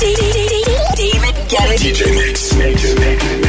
David Guetta. DJ Mix. Mix. Mix.